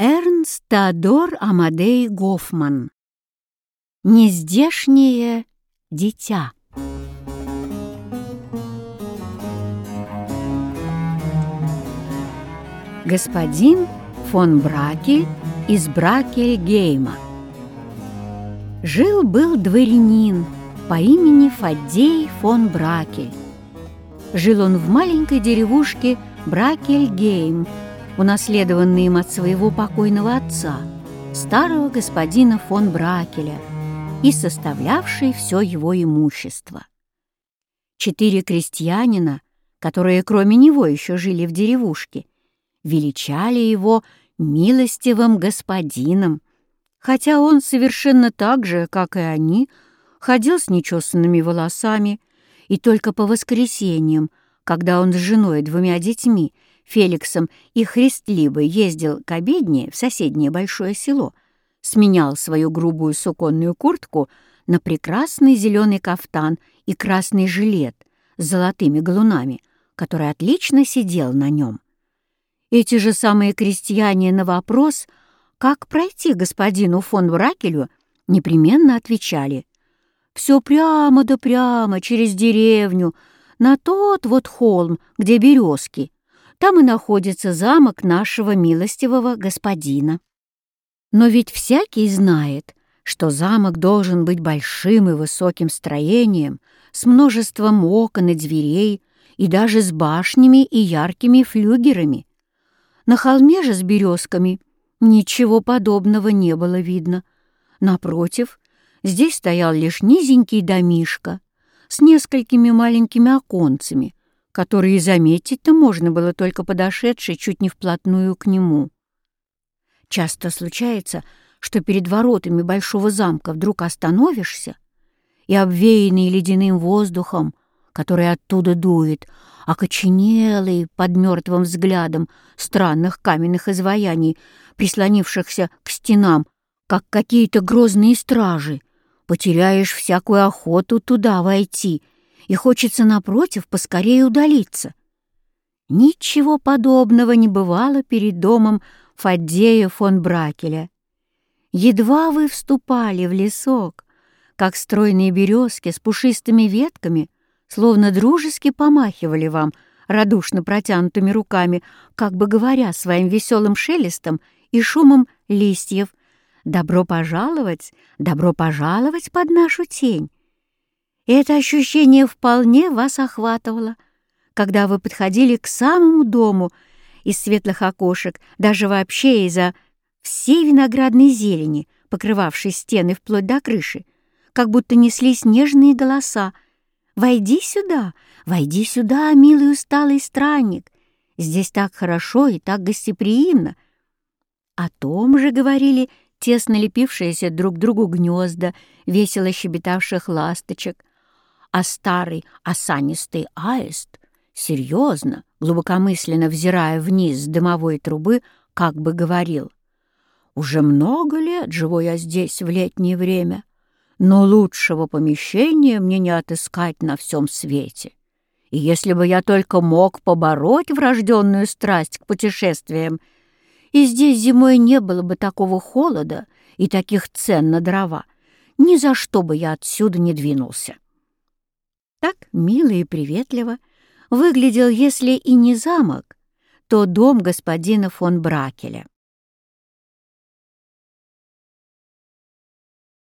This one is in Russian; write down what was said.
Эрнст Теодор Амадей Гофман. Нездешнее дитя Господин фон Бракель из Бракельгейма. Жил-был дворянин по имени Фаддей фон Бракель. Жил он в маленькой деревушке Бракельгейм, унаследованный им от своего покойного отца, старого господина фон Бракеля, и составлявший все его имущество. Четыре крестьянина, которые кроме него еще жили в деревушке, величали его милостивым господином, хотя он совершенно так же, как и они, ходил с нечесанными волосами и только по воскресеньям, когда он с женой и двумя детьми Феликсом и Христлибой ездил к обедне в соседнее большое село, сменял свою грубую суконную куртку на прекрасный зеленый кафтан и красный жилет с золотыми галунами, который отлично сидел на нем. Эти же самые крестьяне на вопрос, как пройти господину фон Бракелю, непременно отвечали «Все прямо да прямо, через деревню, на тот вот холм, где березки». Там и находится замок нашего милостивого господина. Но ведь всякий знает, что замок должен быть большим и высоким строением, с множеством окон и дверей, и даже с башнями и яркими флюгерами. На холме же с березками ничего подобного не было видно. Напротив, здесь стоял лишь низенький домишко с несколькими маленькими оконцами, которые заметить-то можно было только подошедшей чуть не вплотную к нему. Часто случается, что перед воротами большого замка вдруг остановишься, и обвеянный ледяным воздухом, который оттуда дует, окоченелый под мертвым взглядом странных каменных изваяний, прислонившихся к стенам, как какие-то грозные стражи, потеряешь всякую охоту туда войти — и хочется, напротив, поскорее удалиться. Ничего подобного не бывало перед домом Фаддея фон Бракеля. Едва вы вступали в лесок, как стройные березки с пушистыми ветками, словно дружески помахивали вам радушно протянутыми руками, как бы говоря своим веселым шелестом и шумом листьев «Добро пожаловать, добро пожаловать под нашу тень!» Это ощущение вполне вас охватывало, когда вы подходили к самому дому из светлых окошек, даже вообще из-за всей виноградной зелени, покрывавшей стены вплоть до крыши, как будто неслись нежные голоса. «Войди сюда, войди сюда, милый усталый странник! Здесь так хорошо и так гостеприимно!» О том же говорили тесно лепившиеся друг к другу гнезда, весело щебетавших ласточек, а старый осанистый аист, серьезно, глубокомысленно взирая вниз с дымовой трубы, как бы говорил, «Уже много лет живу я здесь в летнее время, но лучшего помещения мне не отыскать на всем свете. И если бы я только мог побороть врожденную страсть к путешествиям, и здесь зимой не было бы такого холода и таких цен на дрова, ни за что бы я отсюда не двинулся. Так мило и приветливо выглядел, если и не замок, то дом господина фон Бракеля.